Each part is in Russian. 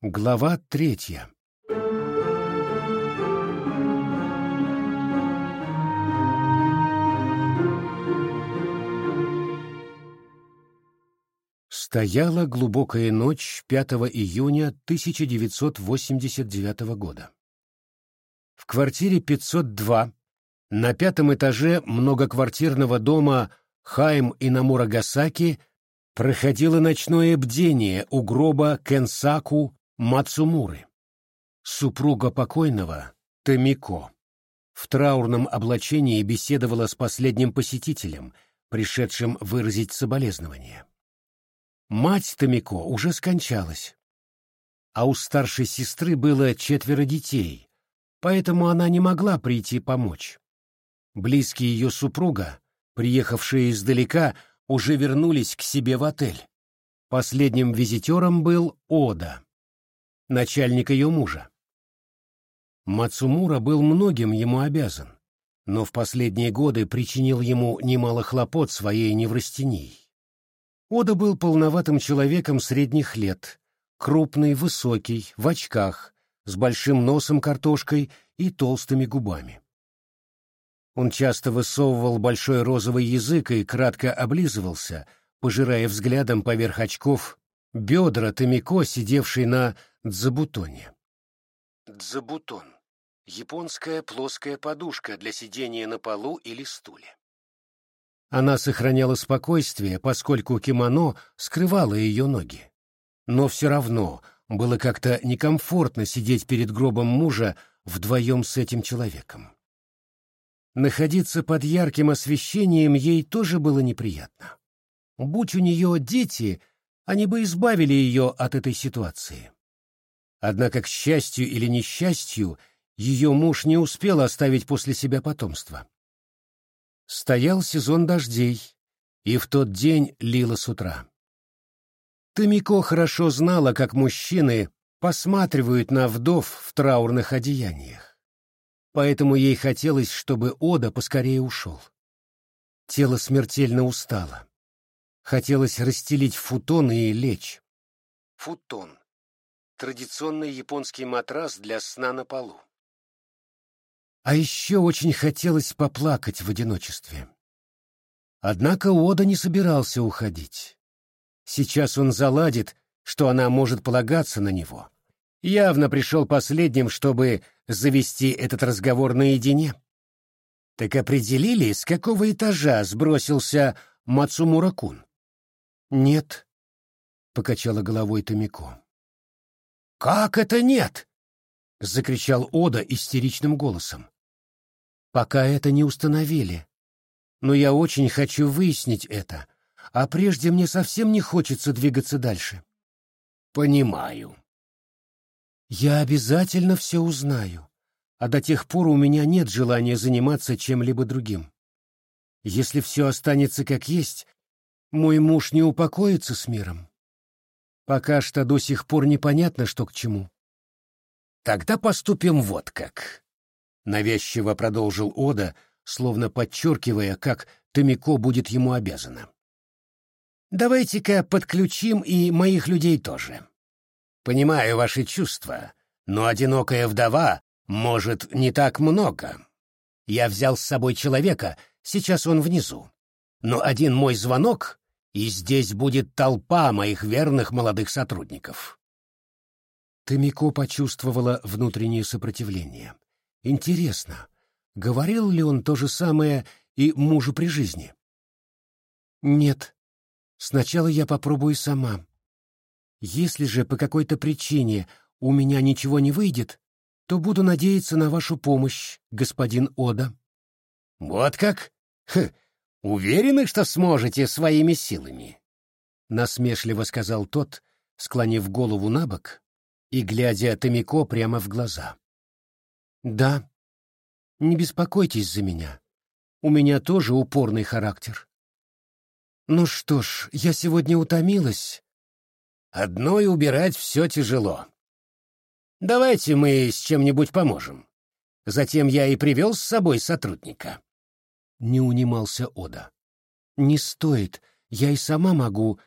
Глава третья. Стояла глубокая ночь 5 июня 1989 года. В квартире 502 на пятом этаже многоквартирного дома Хайм и Намурагасаки проходило ночное бдение у гроба Кенсаку Мацумуры, супруга покойного Томико. В траурном облачении беседовала с последним посетителем, пришедшим выразить соболезнование. Мать Томико уже скончалась, а у старшей сестры было четверо детей, поэтому она не могла прийти помочь. Близкие ее супруга, приехавшие издалека, уже вернулись к себе в отель. Последним визитером был Ода, начальник ее мужа. Мацумура был многим ему обязан, но в последние годы причинил ему немало хлопот своей неврастенией. Ода был полноватым человеком средних лет, крупный, высокий, в очках, с большим носом картошкой и толстыми губами. Он часто высовывал большой розовый язык и кратко облизывался, пожирая взглядом поверх очков бедра Томико, сидевшей на дзабутоне. Дзабутон — японская плоская подушка для сидения на полу или стуле. Она сохраняла спокойствие, поскольку кимоно скрывало ее ноги. Но все равно было как-то некомфортно сидеть перед гробом мужа вдвоем с этим человеком. Находиться под ярким освещением ей тоже было неприятно. Будь у нее дети, они бы избавили ее от этой ситуации. Однако, к счастью или несчастью, ее муж не успел оставить после себя потомство. Стоял сезон дождей, и в тот день лило с утра. Томико хорошо знала, как мужчины посматривают на вдов в траурных одеяниях поэтому ей хотелось, чтобы Ода поскорее ушел. Тело смертельно устало. Хотелось расстелить футон и лечь. Футон — традиционный японский матрас для сна на полу. А еще очень хотелось поплакать в одиночестве. Однако Ода не собирался уходить. Сейчас он заладит, что она может полагаться на него. Явно пришел последним, чтобы завести этот разговор наедине. Так определили, с какого этажа сбросился Мацумура-кун? Нет, покачала головой Томико. Как это нет? закричал Ода истеричным голосом. Пока это не установили. Но я очень хочу выяснить это, а прежде мне совсем не хочется двигаться дальше. Понимаю, я обязательно все узнаю, а до тех пор у меня нет желания заниматься чем-либо другим. Если все останется как есть, мой муж не упокоится с миром. Пока что до сих пор непонятно, что к чему. Тогда поступим вот как. Навязчиво продолжил Ода, словно подчеркивая, как Томико будет ему обязана. Давайте-ка подключим и моих людей тоже. Понимаю ваши чувства, но одинокая вдова может не так много. Я взял с собой человека, сейчас он внизу. Но один мой звонок, и здесь будет толпа моих верных молодых сотрудников. Томико почувствовала внутреннее сопротивление. Интересно, говорил ли он то же самое и мужу при жизни? Нет. Сначала я попробую сама. Если же по какой-то причине у меня ничего не выйдет, то буду надеяться на вашу помощь, господин Ода. Вот как? Хм, уверены, что сможете своими силами? Насмешливо сказал тот, склонив голову на бок и глядя Томико прямо в глаза. Да, не беспокойтесь за меня. У меня тоже упорный характер. Ну что ж, я сегодня утомилась, Одной убирать все тяжело. Давайте мы с чем-нибудь поможем. Затем я и привел с собой сотрудника. Не унимался Ода. Не стоит, я и сама могу.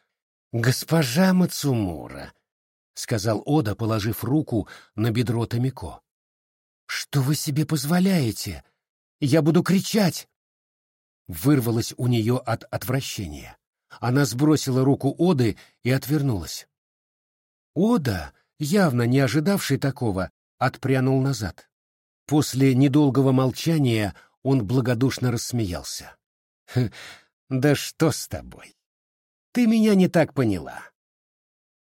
Госпожа Мацумура, — сказал Ода, положив руку на бедро Томико. «Что вы себе позволяете? Я буду кричать!» Вырвалось у нее от отвращения. Она сбросила руку Оды и отвернулась. Ода, явно не ожидавший такого, отпрянул назад. После недолгого молчания он благодушно рассмеялся. «Хм, «Да что с тобой? Ты меня не так поняла.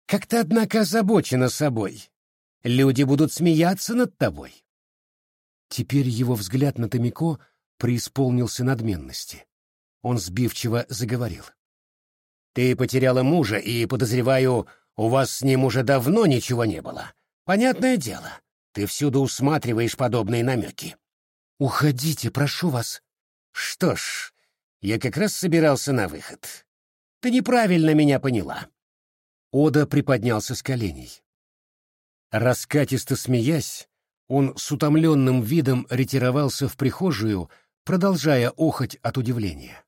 Как ты, однако, озабочена собой. Люди будут смеяться над тобой». Теперь его взгляд на Томико преисполнился надменности. Он сбивчиво заговорил. «Ты потеряла мужа, и, подозреваю, у вас с ним уже давно ничего не было. Понятное дело, ты всюду усматриваешь подобные намеки». «Уходите, прошу вас». «Что ж, я как раз собирался на выход. Ты неправильно меня поняла». Ода приподнялся с коленей. Раскатисто смеясь, он с утомленным видом ретировался в прихожую, продолжая охоть от удивления.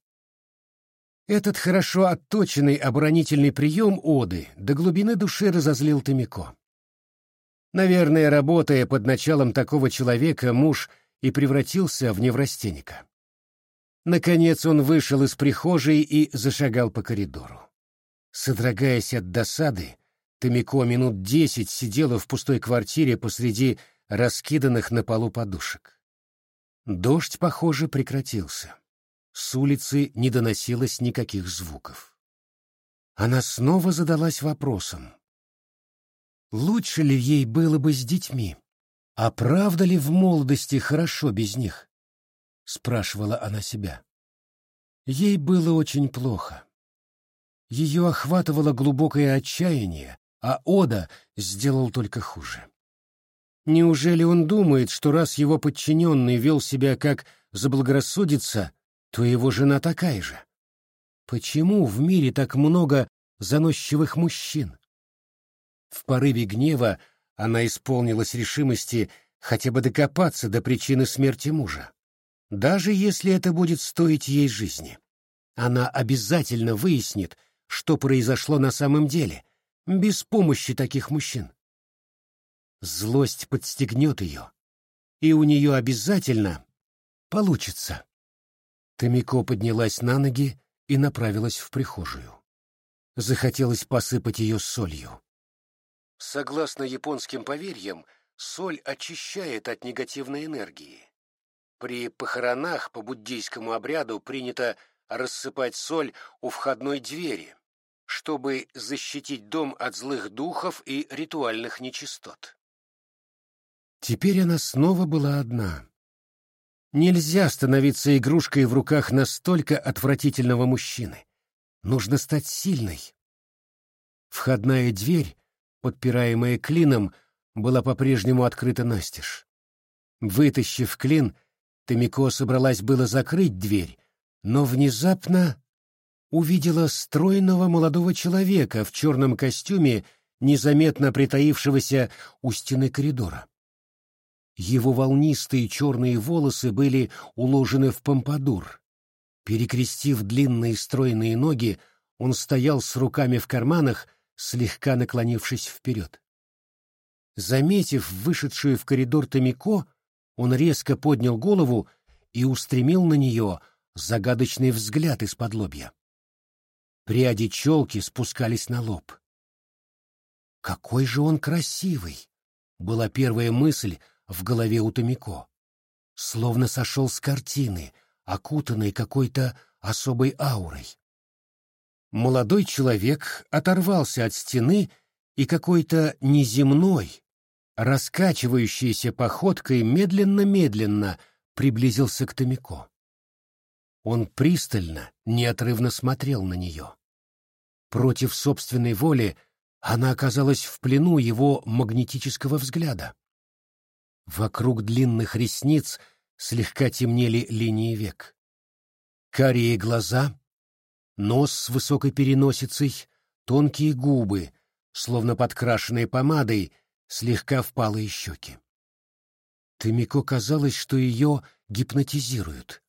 Этот хорошо отточенный оборонительный прием Оды до глубины души разозлил Томико. Наверное, работая под началом такого человека, муж и превратился в неврастенника. Наконец он вышел из прихожей и зашагал по коридору. Содрогаясь от досады, Томико минут десять сидела в пустой квартире посреди раскиданных на полу подушек. Дождь, похоже, прекратился. С улицы не доносилось никаких звуков. Она снова задалась вопросом. Лучше ли ей было бы с детьми? А правда ли в молодости хорошо без них? Спрашивала она себя. Ей было очень плохо. Ее охватывало глубокое отчаяние, а Ода сделал только хуже. Неужели он думает, что раз его подчиненный вел себя как заблагорассудится, то его жена такая же? Почему в мире так много заносчивых мужчин? В порыве гнева она исполнилась решимости хотя бы докопаться до причины смерти мужа. Даже если это будет стоить ей жизни. Она обязательно выяснит, что произошло на самом деле, без помощи таких мужчин. Злость подстегнет ее, и у нее обязательно получится. Томико поднялась на ноги и направилась в прихожую. Захотелось посыпать ее солью. Согласно японским поверьям, соль очищает от негативной энергии. При похоронах по буддийскому обряду принято рассыпать соль у входной двери, чтобы защитить дом от злых духов и ритуальных нечистот. Теперь она снова была одна. Нельзя становиться игрушкой в руках настолько отвратительного мужчины. Нужно стать сильной. Входная дверь, подпираемая клином, была по-прежнему открыта настежь. Вытащив клин, Томико собралась было закрыть дверь, но внезапно увидела стройного молодого человека в черном костюме, незаметно притаившегося у стены коридора. Его волнистые черные волосы были уложены в помпадур. Перекрестив длинные стройные ноги, он стоял с руками в карманах, слегка наклонившись вперед. Заметив вышедшую в коридор Томико, он резко поднял голову и устремил на нее загадочный взгляд из-под лобья. Пряди челки спускались на лоб. «Какой же он красивый!» — была первая мысль, в голове у Томико. Словно сошел с картины, окутанной какой-то особой аурой. Молодой человек оторвался от стены и какой-то неземной, раскачивающейся походкой медленно-медленно приблизился к Томико. Он пристально, неотрывно смотрел на нее. Против собственной воли она оказалась в плену его магнетического взгляда. Вокруг длинных ресниц слегка темнели линии век. Карие глаза, нос с высокой переносицей, тонкие губы, словно подкрашенные помадой, слегка впалые щеки. Тымико казалось, что ее гипнотизируют.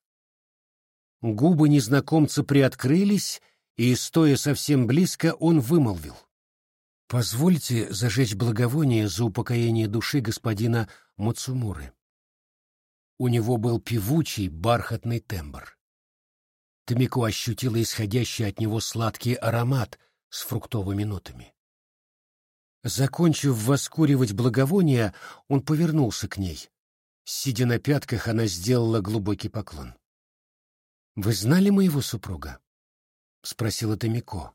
Губы незнакомца приоткрылись, и, стоя совсем близко, он вымолвил. Позвольте зажечь благовоние за упокоение души господина Мацумуры. У него был певучий, бархатный тембр. Томико ощутила исходящий от него сладкий аромат с фруктовыми нотами. Закончив воскуривать благовоние, он повернулся к ней. Сидя на пятках, она сделала глубокий поклон. «Вы знали моего супруга?» — спросила Томико.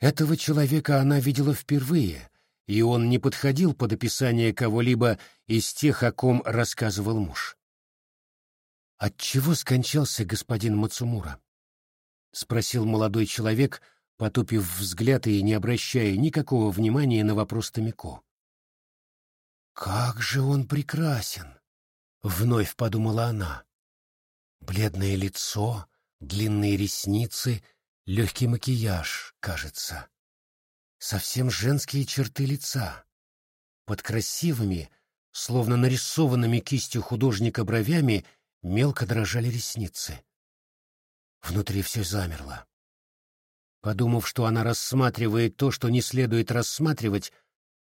Этого человека она видела впервые, и он не подходил под описание кого-либо из тех, о ком рассказывал муж. «Отчего скончался господин Мацумура?» — спросил молодой человек, потупив взгляд и не обращая никакого внимания на вопрос Томико. «Как же он прекрасен!» — вновь подумала она. Бледное лицо, длинные ресницы, легкий макияж, кажется. Совсем женские черты лица. Под красивыми, словно нарисованными кистью художника бровями, мелко дрожали ресницы. Внутри все замерло. Подумав, что она рассматривает то, что не следует рассматривать,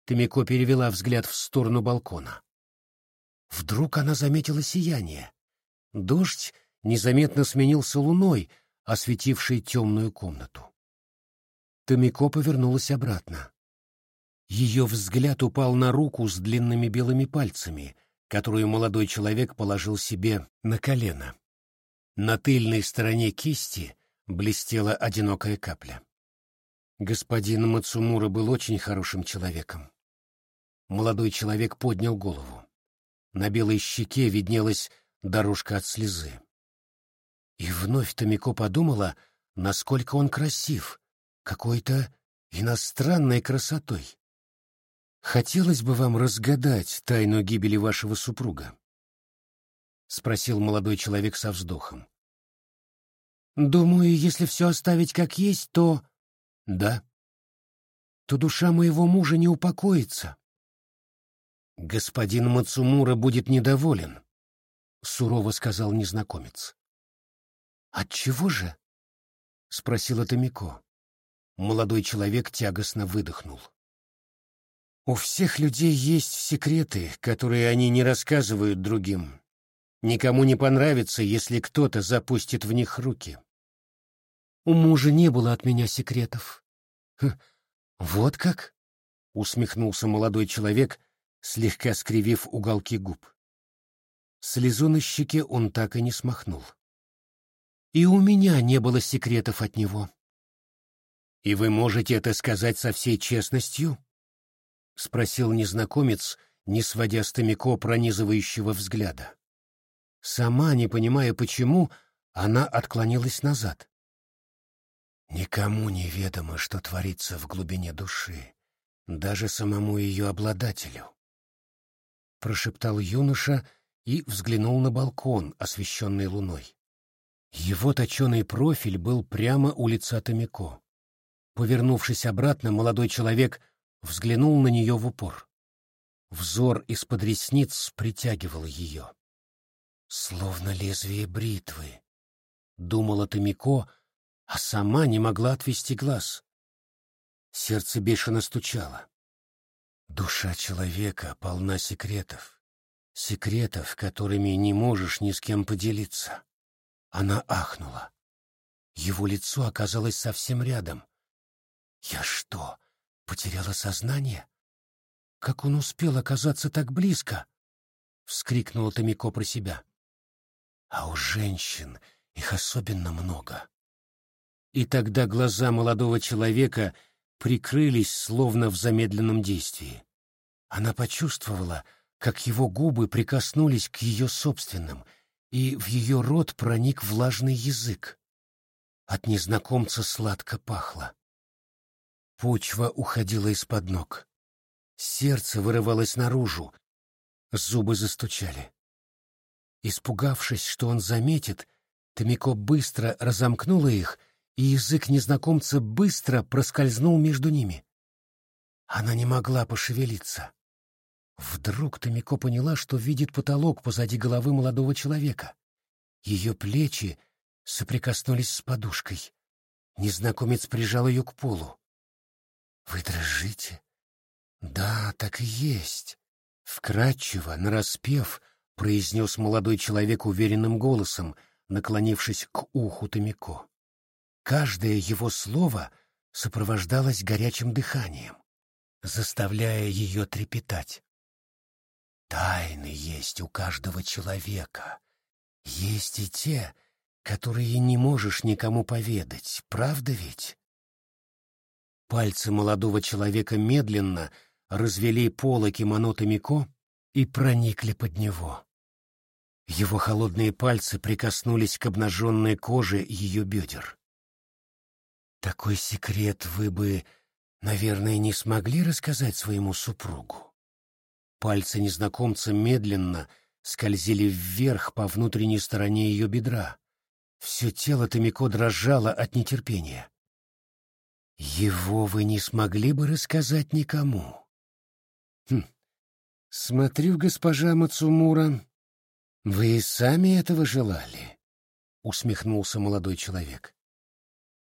Томико перевела взгляд в сторону балкона. Вдруг она заметила сияние. Дождь незаметно сменился луной, осветившей темную комнату. Томико повернулась обратно. Ее взгляд упал на руку с длинными белыми пальцами, которую молодой человек положил себе на колено. На тыльной стороне кисти блестела одинокая капля. Господин Мацумура был очень хорошим человеком. Молодой человек поднял голову. На белой щеке виднелась дорожка от слезы. И вновь Томико подумала, насколько он красив, какой-то иностранной красотой. «Хотелось бы вам разгадать тайну гибели вашего супруга?» — спросил молодой человек со вздохом. «Думаю, если все оставить как есть, то...» «Да». «То душа моего мужа не упокоится». «Господин Мацумура будет недоволен», — сурово сказал незнакомец. «Отчего же?» — спросила Томико. Молодой человек тягостно выдохнул. «У всех людей есть секреты, которые они не рассказывают другим. Никому не понравится, если кто-то запустит в них руки. У мужа не было от меня секретов». Хм, «Вот как?» — усмехнулся молодой человек, слегка скривив уголки губ. Слезу на щеке он так и не смахнул. И у меня не было секретов от него. «И вы можете это сказать со всей честностью?» — спросил незнакомец, не сводя с Томико пронизывающего взгляда. Сама, не понимая почему, она отклонилась назад. «Никому не ведомо, что творится в глубине души, даже самому ее обладателю», — прошептал юноша и взглянул на балкон, освещенный луной. Его точеный профиль был прямо у лица Томико. Повернувшись обратно, молодой человек взглянул на нее в упор. Взор из-под ресниц притягивал ее. Словно лезвие бритвы, думала Томико, а сама не могла отвести глаз. Сердце бешено стучало. Душа человека полна секретов, секретов, которыми не можешь ни с кем поделиться. Она ахнула. Его лицо оказалось совсем рядом. Я что, потеряла сознание? Как он успел оказаться так близко? Вскрикнула Томико про себя. А у женщин их особенно много. И тогда глаза молодого человека прикрылись, словно в замедленном действии. Она почувствовала, как его губы прикоснулись к ее собственным — и в ее рот проник влажный язык. От незнакомца сладко пахло. Почва уходила из-под ног. Сердце вырывалось наружу, зубы застучали. Испугавшись, что он заметит, Томико быстро разомкнула их, и язык незнакомца быстро проскользнул между ними. Она не могла пошевелиться. Вдруг Томико поняла, что видит потолок позади головы молодого человека. Ее плечи соприкоснулись с подушкой. Незнакомец прижал ее к полу. Вы дрожите? Да, так и есть. Вкратчиво, нараспев, произнес молодой человек уверенным голосом, наклонившись к уху Томико. Каждое его слово сопровождалось горячим дыханием, заставляя ее трепетать. Тайны есть у каждого человека. Есть и те, которые не можешь никому поведать, правда ведь? Пальцы молодого человека медленно развели полы кимоно Томико и проникли под него. Его холодные пальцы прикоснулись к обнаженной коже ее бедер. Такой секрет вы бы, наверное, не смогли рассказать своему супругу. Пальцы незнакомца медленно скользили вверх по внутренней стороне ее бедра. Все тело Томико дрожало от нетерпения. Его вы не смогли бы рассказать никому. Хм. Смотрю, госпожа Мацумура, вы и сами этого желали, усмехнулся молодой человек.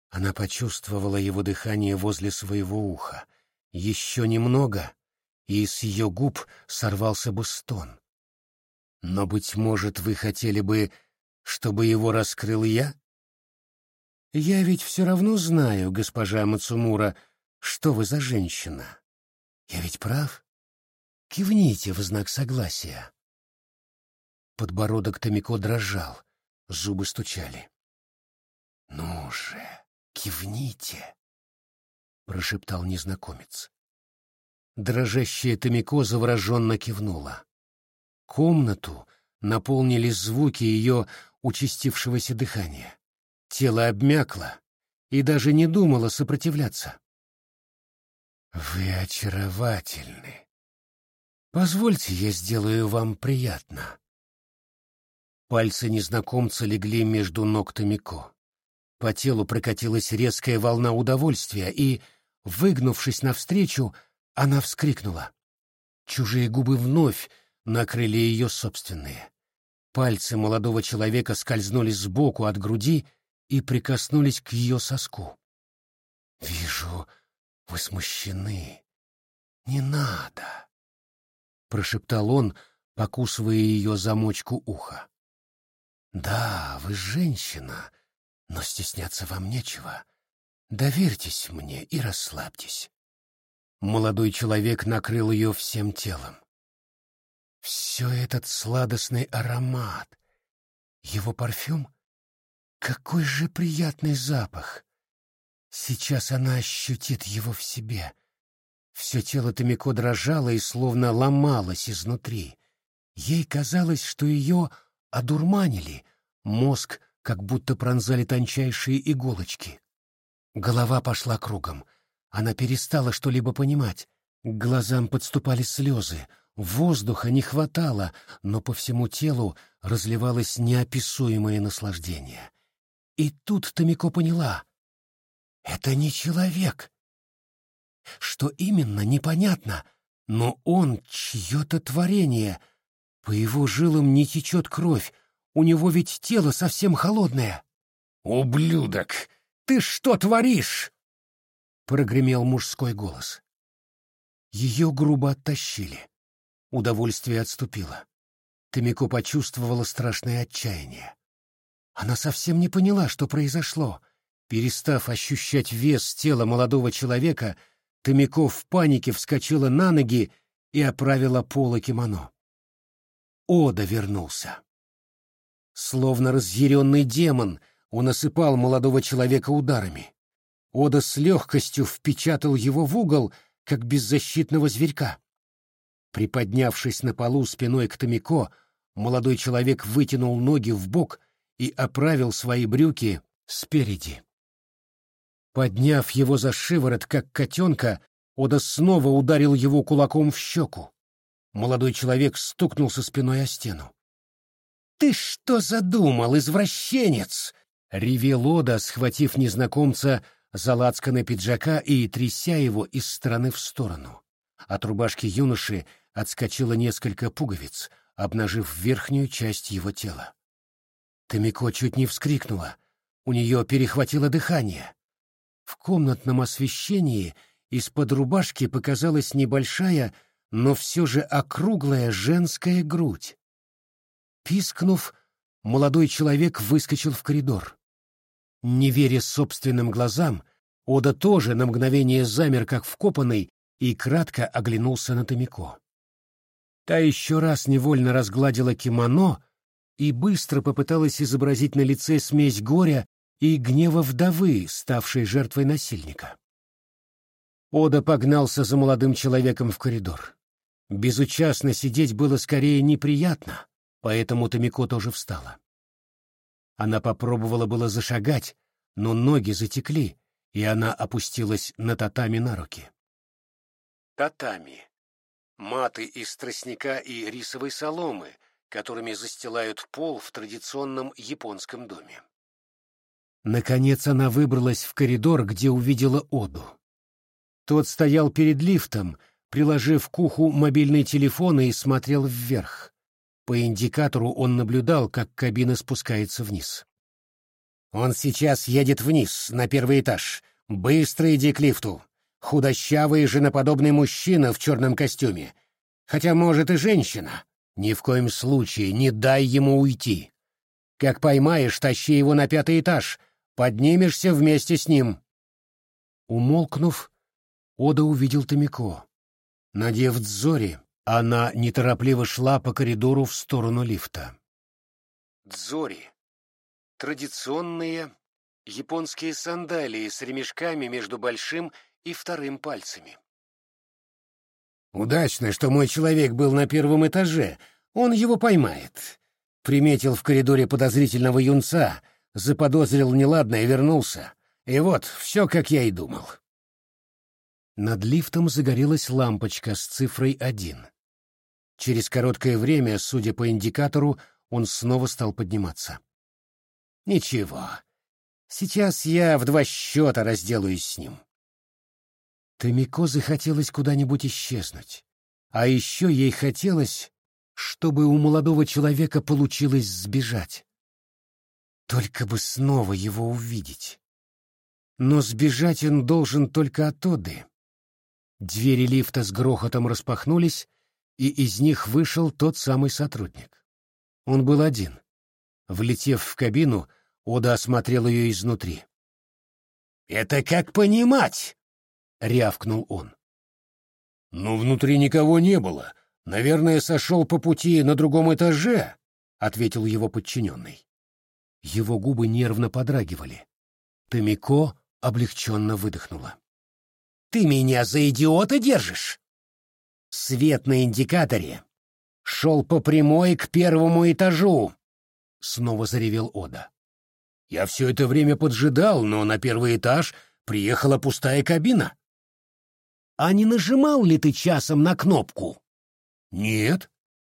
Она почувствовала его дыхание возле своего уха. Еще немного, и с ее губ сорвался бы стон. Но, быть может, вы хотели бы, чтобы его раскрыл я? Я ведь все равно знаю, госпожа Мацумура, что вы за женщина. Я ведь прав? Кивните в знак согласия. Подбородок Томико дрожал, зубы стучали. «Ну же, кивните!» — прошептал незнакомец. Дрожащая Томико завороженно кивнула. Комнату наполнили звуки ее участившегося дыхания. Тело обмякло и даже не думало сопротивляться. «Вы очаровательны. Позвольте, я сделаю вам приятно». Пальцы незнакомца легли между ног Томико. По телу прокатилась резкая волна удовольствия, и, выгнувшись навстречу, она вскрикнула. Чужие губы вновь накрыли ее собственные. Пальцы молодого человека скользнули сбоку от груди и прикоснулись к ее соску. «Вижу, вы смущены. Не надо!» — прошептал он, покусывая ее замочку уха. «Да, вы женщина, но стесняться вам нечего. Доверьтесь мне и расслабьтесь». Молодой человек накрыл ее всем телом. Все этот сладостный аромат, его парфюм — какой же приятный запах! Сейчас она ощутит его в себе. Все тело Томико дрожало и словно ломалось изнутри. Ей казалось, что ее одурманили, мозг как будто пронзали тончайшие иголочки. Голова пошла кругом. Она перестала что-либо понимать. К глазам подступали слезы. Воздуха не хватало, но по всему телу разливалось неописуемое наслаждение. И тут Томико поняла. Это не человек. Что именно, непонятно, но он чье-то творение. По его жилам не течет кровь, у него ведь тело совсем холодное. «Ублюдок! Ты что творишь?» — прогремел мужской голос. Ее грубо оттащили. Удовольствие отступило. Томико почувствовала страшное отчаяние. Она совсем не поняла, что произошло. Перестав ощущать вес тела молодого человека, Томико в панике вскочила на ноги и оправила поло кимоно. Ода вернулся. Словно разъяренный демон, он осыпал молодого человека ударами. Ода с легкостью впечатал его в угол, как беззащитного зверька. Приподнявшись на полу спиной к Томико, молодой человек вытянул ноги в бок и оправил свои брюки спереди. Подняв его за шиворот, как котенка, Ода снова ударил его кулаком в щеку. Молодой человек стукнулся спиной о стену. «Ты что задумал, извращенец?» — ревел Ода, схватив незнакомца за лацканы пиджака и тряся его из стороны в сторону. От рубашки юноши отскочило несколько пуговиц, обнажив верхнюю часть его тела. Томико чуть не вскрикнула. У нее перехватило дыхание. В комнатном освещении из-под рубашки показалась небольшая, но все же округлая женская грудь. Пискнув, молодой человек выскочил в коридор. Не веря собственным глазам, Ода тоже на мгновение замер, как вкопанный, и кратко оглянулся на Томико. Та еще раз невольно разгладила кимоно и быстро попыталась изобразить на лице смесь горя и гнева вдовы, ставшей жертвой насильника. Ода погнался за молодым человеком в коридор. Безучастно сидеть было скорее неприятно, поэтому Томико тоже встала. Она попробовала было зашагать, но ноги затекли, и она опустилась на татами на руки. Татами. Маты из тростника и рисовой соломы, которыми застилают пол в традиционном японском доме. Наконец она выбралась в коридор, где увидела Оду. Тот стоял перед лифтом, приложив к уху мобильный телефон и смотрел вверх. По индикатору он наблюдал, как кабина спускается вниз. «Он сейчас едет вниз, на первый этаж. Быстро иди к лифту. Худощавый женоподобный мужчина в черном костюме. Хотя, может, и женщина. Ни в коем случае не дай ему уйти. Как поймаешь, тащи его на пятый этаж. Поднимешься вместе с ним». Умолкнув, Ода увидел Томико. Надев дзори, она неторопливо шла по коридору в сторону лифта. Дзори. Традиционные японские сандалии с ремешками между большим и вторым пальцами. «Удачно, что мой человек был на первом этаже. Он его поймает». Приметил в коридоре подозрительного юнца, заподозрил неладное и вернулся. И вот, все, как я и думал. Над лифтом загорелась лампочка с цифрой один. Через короткое время, судя по индикатору, он снова стал подниматься. «Ничего. Сейчас я в два счета разделаюсь с ним». Томико захотелось куда-нибудь исчезнуть. А еще ей хотелось, чтобы у молодого человека получилось сбежать. Только бы снова его увидеть. Но сбежать он должен только от Оды. Двери лифта с грохотом распахнулись, и из них вышел тот самый сотрудник. Он был один. Влетев в кабину, Ода осмотрел ее изнутри. «Это как понимать?» — рявкнул он. «Ну, внутри никого не было. Наверное, сошел по пути на другом этаже», — ответил его подчиненный. Его губы нервно подрагивали. Томико облегченно выдохнула. Ты меня за идиота держишь? Свет на индикаторе шел по прямой к первому этажу. Снова заревел Ода. Я все это время поджидал, но на первый этаж приехала пустая кабина. А не нажимал ли ты часом на кнопку? Нет,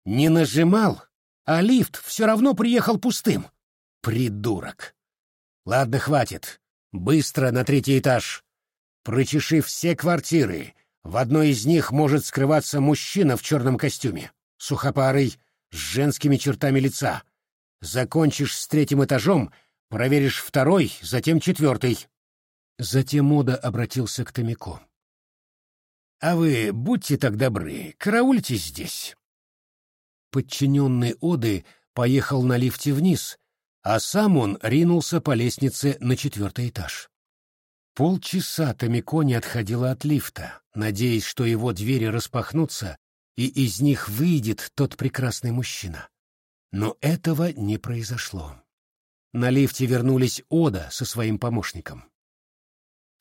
не нажимал, а лифт все равно приехал пустым. Придурок. Ладно, хватит. Быстро на третий этаж. Прочеши все квартиры. В одной из них может скрываться мужчина в черном костюме, сухопарый, с женскими чертами лица. Закончишь с третьим этажом, проверишь второй, затем четвертый. Затем Мода обратился к Томико. «А вы будьте так добры, караульте здесь». Подчиненный Оды поехал на лифте вниз, а сам он ринулся по лестнице на четвертый этаж. Полчаса Томико не отходила от лифта, надеясь, что его двери распахнутся, и из них выйдет тот прекрасный мужчина. Но этого не произошло. На лифте вернулись Ода со своим помощником.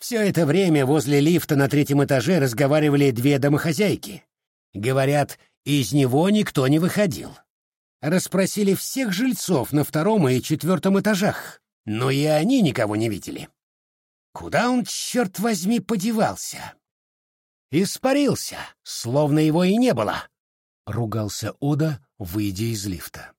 Все это время возле лифта на третьем этаже разговаривали две домохозяйки. Говорят, из него никто не выходил. Расспросили всех жильцов на втором и четвертом этажах, но и они никого не видели. Куда он, черт возьми, подевался? Испарился, словно его и не было, — ругался Ода, выйдя из лифта.